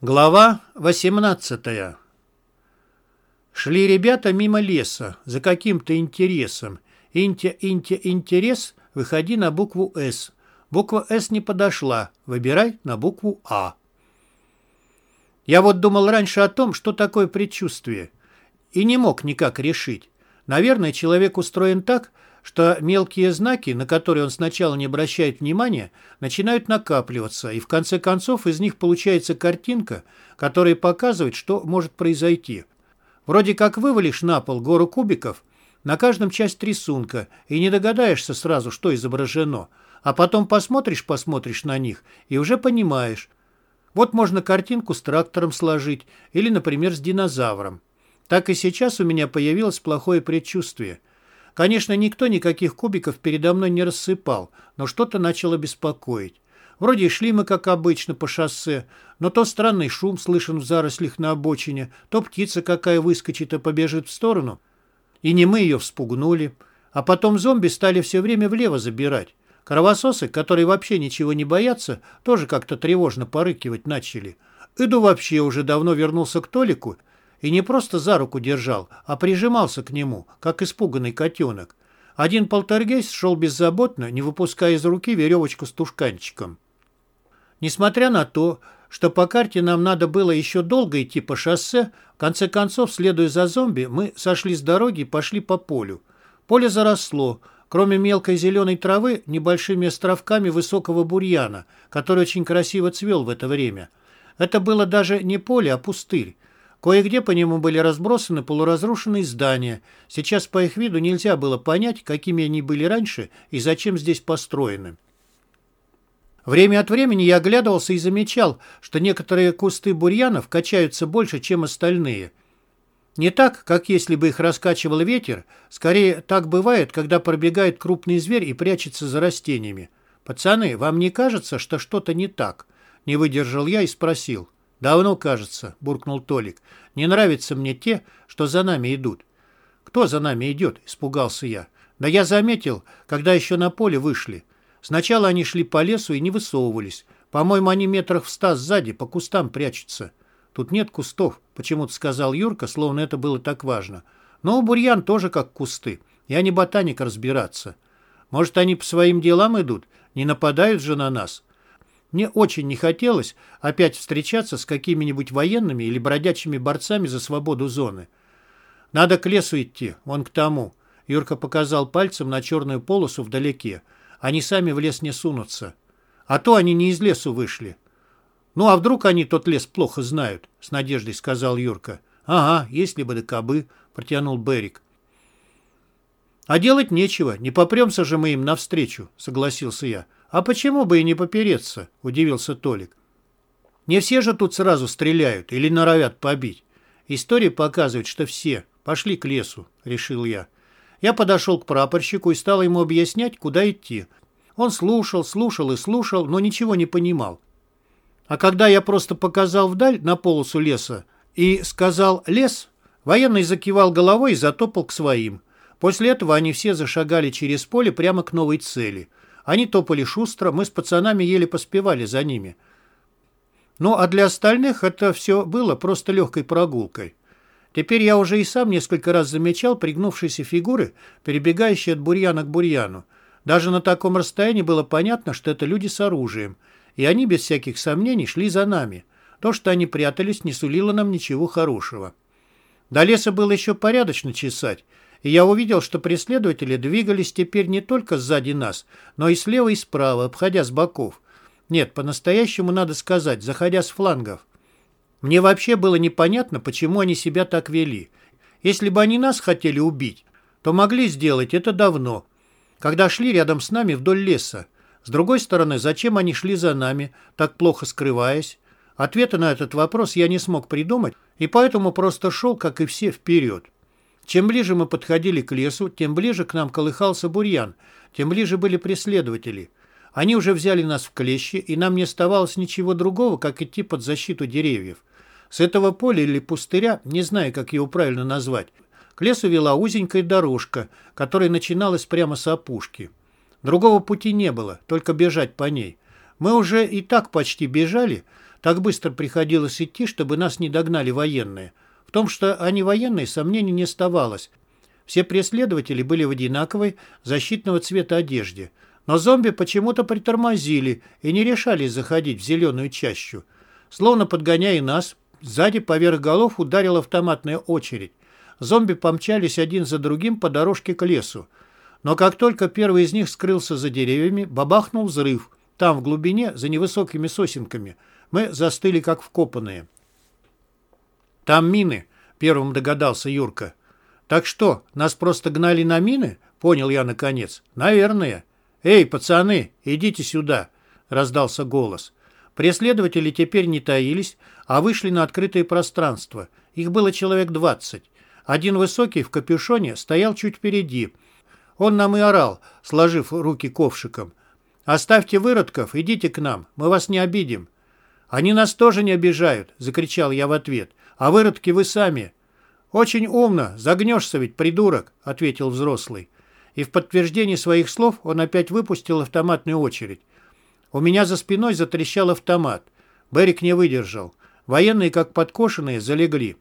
Глава 18 Шли ребята мимо леса, за каким-то интересом. Инте-инте-интерес, выходи на букву «С». Буква «С» не подошла, выбирай на букву «А». Я вот думал раньше о том, что такое предчувствие, и не мог никак решить. Наверное, человек устроен так, что мелкие знаки, на которые он сначала не обращает внимания, начинают накапливаться, и в конце концов из них получается картинка, которая показывает, что может произойти. Вроде как вывалишь на пол гору кубиков, на каждом часть рисунка, и не догадаешься сразу, что изображено, а потом посмотришь-посмотришь на них и уже понимаешь. Вот можно картинку с трактором сложить или, например, с динозавром. Так и сейчас у меня появилось плохое предчувствие – Конечно, никто никаких кубиков передо мной не рассыпал, но что-то начало беспокоить. Вроде шли мы, как обычно, по шоссе, но то странный шум слышен в зарослях на обочине, то птица какая выскочит и побежит в сторону. И не мы ее вспугнули. А потом зомби стали все время влево забирать. Кровососы, которые вообще ничего не боятся, тоже как-то тревожно порыкивать начали. Иду вообще уже давно вернулся к Толику и не просто за руку держал, а прижимался к нему, как испуганный котенок. Один полтергейст шел беззаботно, не выпуская из руки веревочку с тушканчиком. Несмотря на то, что по карте нам надо было еще долго идти по шоссе, в конце концов, следуя за зомби, мы сошли с дороги и пошли по полю. Поле заросло, кроме мелкой зеленой травы, небольшими островками высокого бурьяна, который очень красиво цвел в это время. Это было даже не поле, а пустырь. Кое-где по нему были разбросаны полуразрушенные здания. Сейчас по их виду нельзя было понять, какими они были раньше и зачем здесь построены. Время от времени я оглядывался и замечал, что некоторые кусты бурьянов качаются больше, чем остальные. Не так, как если бы их раскачивал ветер, скорее так бывает, когда пробегает крупный зверь и прячется за растениями. «Пацаны, вам не кажется, что что-то не так?» Не выдержал я и спросил. «Давно, кажется», — буркнул Толик. «Не нравятся мне те, что за нами идут». «Кто за нами идет?» — испугался я. «Да я заметил, когда еще на поле вышли. Сначала они шли по лесу и не высовывались. По-моему, они метрах в ста сзади по кустам прячутся». «Тут нет кустов», — почему-то сказал Юрка, словно это было так важно. «Но у бурьян тоже как кусты. Я не ботаник разбираться. Может, они по своим делам идут? Не нападают же на нас?» Мне очень не хотелось опять встречаться с какими-нибудь военными или бродячими борцами за свободу зоны. «Надо к лесу идти, вон к тому». Юрка показал пальцем на черную полосу вдалеке. «Они сами в лес не сунутся. А то они не из лесу вышли». «Ну, а вдруг они тот лес плохо знают?» — с надеждой сказал Юрка. «Ага, если бы да кобы», — протянул Берик. «А делать нечего, не попремся же мы им навстречу», — согласился я. «А почему бы и не попереться?» – удивился Толик. «Не все же тут сразу стреляют или норовят побить. История показывает, что все. Пошли к лесу», – решил я. Я подошел к прапорщику и стал ему объяснять, куда идти. Он слушал, слушал и слушал, но ничего не понимал. А когда я просто показал вдаль на полосу леса и сказал «лес», военный закивал головой и затопал к своим. После этого они все зашагали через поле прямо к новой цели – они топали шустро, мы с пацанами еле поспевали за ними. Ну, а для остальных это все было просто легкой прогулкой. Теперь я уже и сам несколько раз замечал пригнувшиеся фигуры, перебегающие от бурьяна к бурьяну. Даже на таком расстоянии было понятно, что это люди с оружием, и они без всяких сомнений шли за нами. То, что они прятались, не сулило нам ничего хорошего. До леса было еще порядочно чесать, и я увидел, что преследователи двигались теперь не только сзади нас, но и слева и справа, обходя с боков. Нет, по-настоящему надо сказать, заходя с флангов. Мне вообще было непонятно, почему они себя так вели. Если бы они нас хотели убить, то могли сделать это давно, когда шли рядом с нами вдоль леса. С другой стороны, зачем они шли за нами, так плохо скрываясь? Ответа на этот вопрос я не смог придумать, и поэтому просто шел, как и все, вперед. Чем ближе мы подходили к лесу, тем ближе к нам колыхался бурьян, тем ближе были преследователи. Они уже взяли нас в клещи, и нам не оставалось ничего другого, как идти под защиту деревьев. С этого поля или пустыря, не знаю, как его правильно назвать, к лесу вела узенькая дорожка, которая начиналась прямо с опушки. Другого пути не было, только бежать по ней. Мы уже и так почти бежали, так быстро приходилось идти, чтобы нас не догнали военные. В том, что они военные, сомнений не оставалось. Все преследователи были в одинаковой защитного цвета одежде. Но зомби почему-то притормозили и не решались заходить в зеленую чащу. Словно подгоняя нас, сзади поверх голов ударила автоматная очередь. Зомби помчались один за другим по дорожке к лесу. Но как только первый из них скрылся за деревьями, бабахнул взрыв. Там, в глубине, за невысокими сосенками, мы застыли, как вкопанные. «Там мины», — первым догадался Юрка. «Так что, нас просто гнали на мины?» — понял я наконец. «Наверное». «Эй, пацаны, идите сюда!» — раздался голос. Преследователи теперь не таились, а вышли на открытое пространство. Их было человек двадцать. Один высокий в капюшоне стоял чуть впереди. Он нам и орал, сложив руки ковшиком. «Оставьте выродков, идите к нам, мы вас не обидим». «Они нас тоже не обижают», — закричал я в ответ. «А выродки вы сами». «Очень умно, загнешься ведь, придурок», — ответил взрослый. И в подтверждение своих слов он опять выпустил автоматную очередь. У меня за спиной затрещал автомат. Берик не выдержал. Военные, как подкошенные, залегли.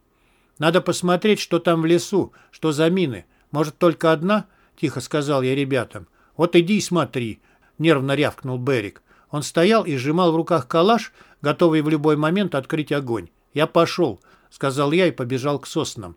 Надо посмотреть, что там в лесу, что за мины. Может, только одна?» — тихо сказал я ребятам. «Вот иди и смотри», — нервно рявкнул Берик. Он стоял и сжимал в руках калаш, готовый в любой момент открыть огонь. «Я пошел», — сказал я и побежал к соснам.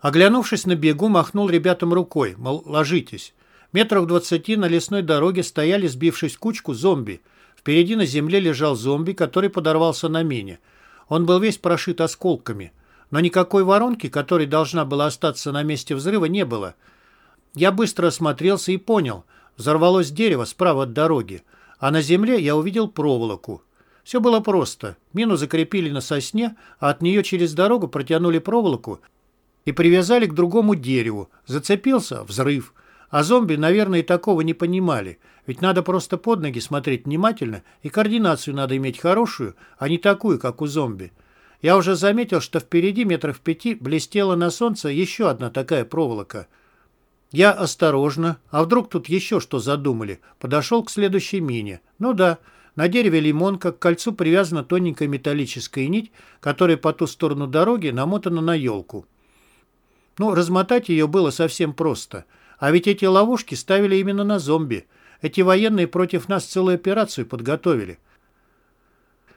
Оглянувшись на бегу, махнул ребятам рукой, мол, ложитесь. Метров двадцати на лесной дороге стояли, сбившись кучку, зомби. Впереди на земле лежал зомби, который подорвался на мине. Он был весь прошит осколками. Но никакой воронки, которая должна была остаться на месте взрыва, не было. Я быстро осмотрелся и понял. Взорвалось дерево справа от дороги, а на земле я увидел проволоку. Все было просто. Мину закрепили на сосне, а от нее через дорогу протянули проволоку и привязали к другому дереву. Зацепился — взрыв. А зомби, наверное, и такого не понимали. Ведь надо просто под ноги смотреть внимательно, и координацию надо иметь хорошую, а не такую, как у зомби. Я уже заметил, что впереди метров пяти блестела на солнце еще одна такая проволока. Я осторожно, а вдруг тут еще что задумали, подошел к следующей мине. Ну да, на дереве лимонка к кольцу привязана тоненькая металлическая нить, которая по ту сторону дороги намотана на елку. Ну, размотать ее было совсем просто – а ведь эти ловушки ставили именно на зомби. Эти военные против нас целую операцию подготовили.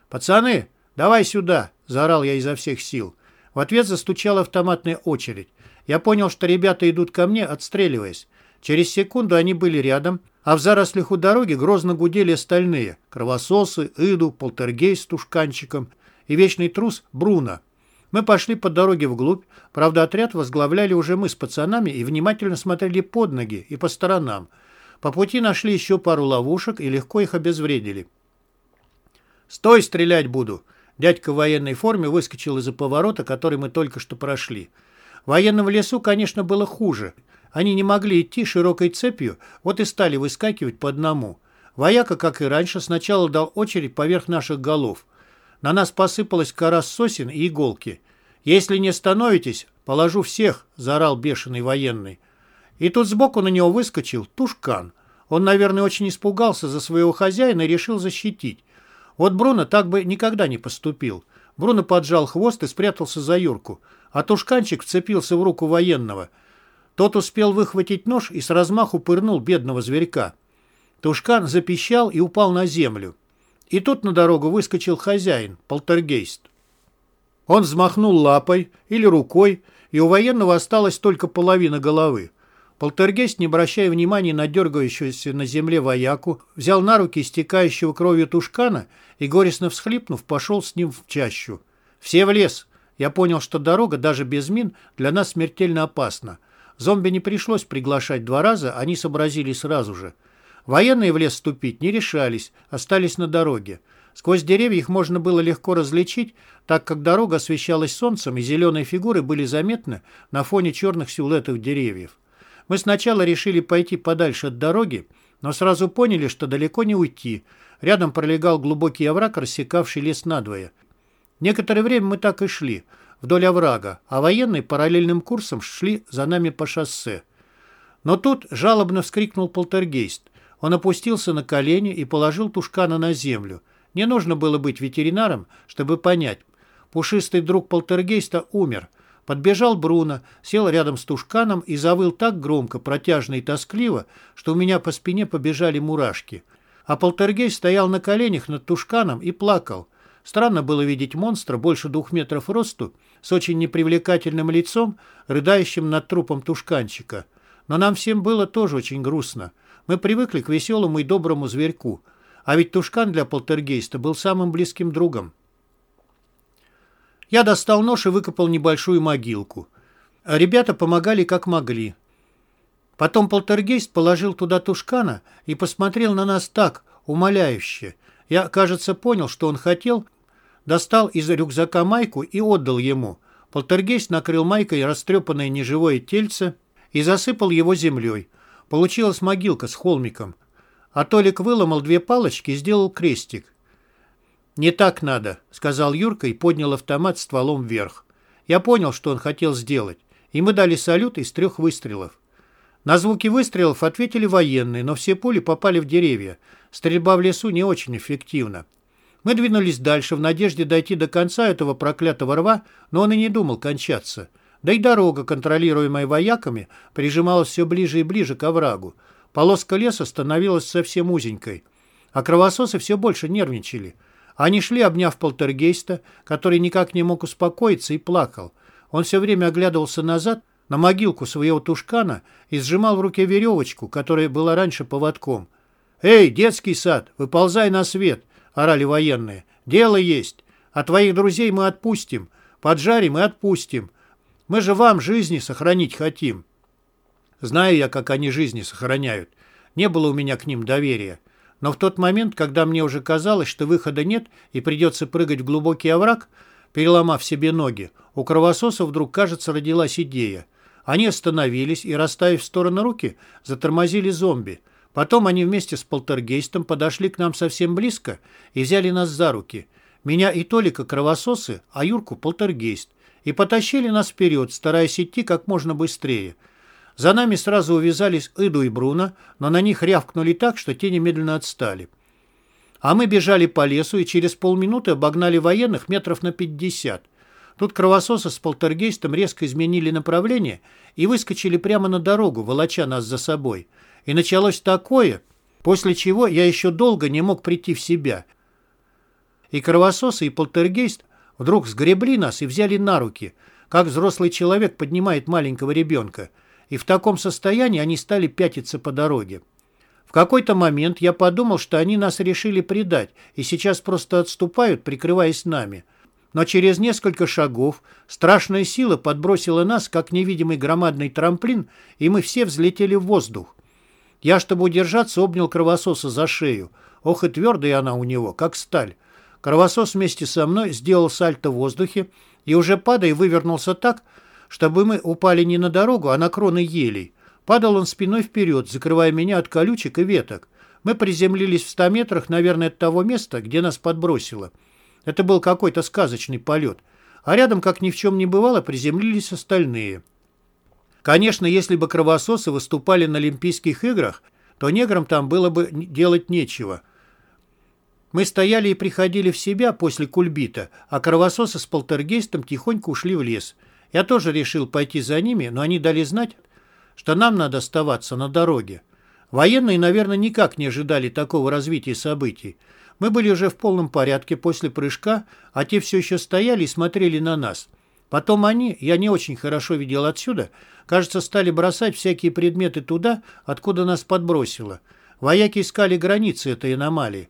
«Пацаны, давай сюда!» – заорал я изо всех сил. В ответ застучала автоматная очередь. Я понял, что ребята идут ко мне, отстреливаясь. Через секунду они были рядом, а в зарослях у дороги грозно гудели остальные – кровососы, Иду, полтергейст с тушканчиком и вечный трус Бруно. Мы пошли по дороге вглубь, правда, отряд возглавляли уже мы с пацанами и внимательно смотрели под ноги и по сторонам. По пути нашли еще пару ловушек и легко их обезвредили. «Стой, стрелять буду!» Дядька в военной форме выскочил из-за поворота, который мы только что прошли. Военным в лесу, конечно, было хуже. Они не могли идти широкой цепью, вот и стали выскакивать по одному. Вояка, как и раньше, сначала дал очередь поверх наших голов – на нас посыпалась кора сосен и иголки. «Если не становитесь, положу всех!» – заорал бешеный военный. И тут сбоку на него выскочил Тушкан. Он, наверное, очень испугался за своего хозяина и решил защитить. Вот Бруно так бы никогда не поступил. Бруно поджал хвост и спрятался за Юрку, а Тушканчик вцепился в руку военного. Тот успел выхватить нож и с размаху пырнул бедного зверька. Тушкан запищал и упал на землю. И тут на дорогу выскочил хозяин, полтергейст. Он взмахнул лапой или рукой, и у военного осталась только половина головы. Полтергейст, не обращая внимания на дергающуюся на земле вояку, взял на руки истекающего кровью тушкана и, горестно всхлипнув, пошел с ним в чащу. «Все в лес!» Я понял, что дорога, даже без мин, для нас смертельно опасна. Зомби не пришлось приглашать два раза, они сообразили сразу же – Военные в лес ступить не решались, остались на дороге. Сквозь деревья их можно было легко различить, так как дорога освещалась солнцем, и зеленые фигуры были заметны на фоне черных силуэтов деревьев. Мы сначала решили пойти подальше от дороги, но сразу поняли, что далеко не уйти. Рядом пролегал глубокий овраг, рассекавший лес надвое. Некоторое время мы так и шли, вдоль оврага, а военные параллельным курсом шли за нами по шоссе. Но тут жалобно вскрикнул полтергейст – он опустился на колени и положил Тушкана на землю. Не нужно было быть ветеринаром, чтобы понять. Пушистый друг полтергейста умер. Подбежал Бруно, сел рядом с тушканом и завыл так громко, протяжно и тоскливо, что у меня по спине побежали мурашки. А полтергейст стоял на коленях над тушканом и плакал. Странно было видеть монстра больше двух метров росту, с очень непривлекательным лицом, рыдающим над трупом тушканчика. Но нам всем было тоже очень грустно. Мы привыкли к веселому и доброму зверьку. А ведь тушкан для полтергейста был самым близким другом. Я достал нож и выкопал небольшую могилку. Ребята помогали как могли. Потом полтергейст положил туда тушкана и посмотрел на нас так, умоляюще. Я, кажется, понял, что он хотел, достал из рюкзака майку и отдал ему. Полтергейст накрыл майкой растрепанное неживое тельце и засыпал его землей. Получилась могилка с холмиком. А Толик выломал две палочки и сделал крестик. «Не так надо», — сказал Юрка и поднял автомат стволом вверх. Я понял, что он хотел сделать, и мы дали салют из трех выстрелов. На звуки выстрелов ответили военные, но все пули попали в деревья. Стрельба в лесу не очень эффективна. Мы двинулись дальше в надежде дойти до конца этого проклятого рва, но он и не думал кончаться. Да и дорога, контролируемая вояками, прижималась все ближе и ближе к оврагу. Полоска леса становилась совсем узенькой. А кровососы все больше нервничали. Они шли, обняв полтергейста, который никак не мог успокоиться и плакал. Он все время оглядывался назад, на могилку своего тушкана и сжимал в руке веревочку, которая была раньше поводком. «Эй, детский сад, выползай на свет!» — орали военные. «Дело есть. А твоих друзей мы отпустим. Поджарим и отпустим. Мы же вам жизни сохранить хотим». Знаю я, как они жизни сохраняют. Не было у меня к ним доверия. Но в тот момент, когда мне уже казалось, что выхода нет и придется прыгать в глубокий овраг, переломав себе ноги, у кровососов вдруг, кажется, родилась идея. Они остановились и, расставив в сторону руки, затормозили зомби. Потом они вместе с полтергейстом подошли к нам совсем близко и взяли нас за руки. Меня и Толика кровососы, а Юрку полтергейст. И потащили нас вперед, стараясь идти как можно быстрее – за нами сразу увязались Иду и Бруно, но на них рявкнули так, что те немедленно отстали. А мы бежали по лесу и через полминуты обогнали военных метров на пятьдесят. Тут кровососы с полтергейстом резко изменили направление и выскочили прямо на дорогу, волоча нас за собой. И началось такое, после чего я еще долго не мог прийти в себя. И кровососы, и полтергейст вдруг сгребли нас и взяли на руки, как взрослый человек поднимает маленького ребенка – и в таком состоянии они стали пятиться по дороге. В какой-то момент я подумал, что они нас решили предать и сейчас просто отступают, прикрываясь нами. Но через несколько шагов страшная сила подбросила нас, как невидимый громадный трамплин, и мы все взлетели в воздух. Я, чтобы удержаться, обнял кровососа за шею. Ох и твердая она у него, как сталь. Кровосос вместе со мной сделал сальто в воздухе и уже падая вывернулся так, чтобы мы упали не на дорогу, а на кроны елей. Падал он спиной вперед, закрывая меня от колючек и веток. Мы приземлились в ста метрах, наверное, от того места, где нас подбросило. Это был какой-то сказочный полет. А рядом, как ни в чем не бывало, приземлились остальные. Конечно, если бы кровососы выступали на Олимпийских играх, то неграм там было бы делать нечего. Мы стояли и приходили в себя после кульбита, а кровососы с полтергейстом тихонько ушли в лес – я тоже решил пойти за ними, но они дали знать, что нам надо оставаться на дороге. Военные, наверное, никак не ожидали такого развития событий. Мы были уже в полном порядке после прыжка, а те все еще стояли и смотрели на нас. Потом они, я не очень хорошо видел отсюда, кажется, стали бросать всякие предметы туда, откуда нас подбросило. Вояки искали границы этой аномалии.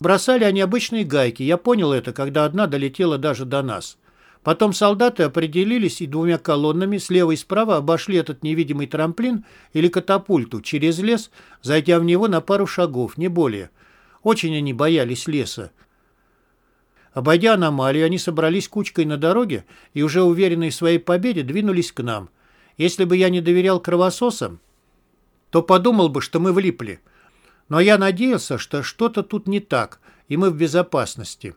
Бросали они обычные гайки, я понял это, когда одна долетела даже до нас. Потом солдаты определились и двумя колоннами слева и справа обошли этот невидимый трамплин или катапульту через лес, зайдя в него на пару шагов, не более. Очень они боялись леса. Обойдя аномалию, они собрались кучкой на дороге и, уже уверенные в своей победе, двинулись к нам. Если бы я не доверял кровососам, то подумал бы, что мы влипли. Но я надеялся, что что-то тут не так, и мы в безопасности.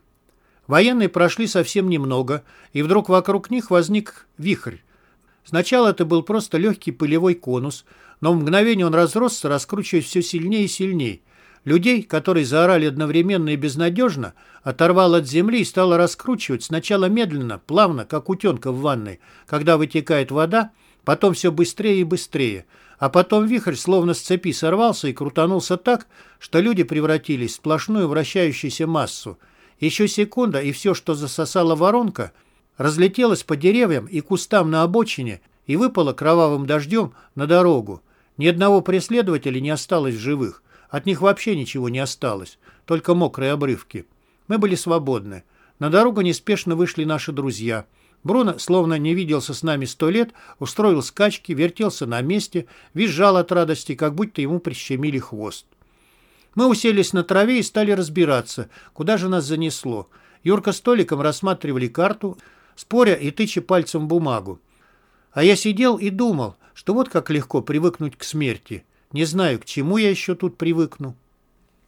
Военные прошли совсем немного, и вдруг вокруг них возник вихрь. Сначала это был просто легкий пылевой конус, но в мгновение он разросся, раскручиваясь все сильнее и сильнее. Людей, которые заорали одновременно и безнадежно, оторвал от земли и стало раскручивать сначала медленно, плавно, как утенка в ванной, когда вытекает вода, потом все быстрее и быстрее. А потом вихрь словно с цепи сорвался и крутанулся так, что люди превратились в сплошную вращающуюся массу. Еще секунда, и все, что засосала воронка, разлетелось по деревьям и кустам на обочине и выпало кровавым дождем на дорогу. Ни одного преследователя не осталось живых. От них вообще ничего не осталось, только мокрые обрывки. Мы были свободны. На дорогу неспешно вышли наши друзья. Бруно, словно не виделся с нами сто лет, устроил скачки, вертелся на месте, визжал от радости, как будто ему прищемили хвост. Мы уселись на траве и стали разбираться, куда же нас занесло. Юрка с Толиком рассматривали карту, споря и тыча пальцем в бумагу. А я сидел и думал, что вот как легко привыкнуть к смерти. Не знаю, к чему я еще тут привыкну.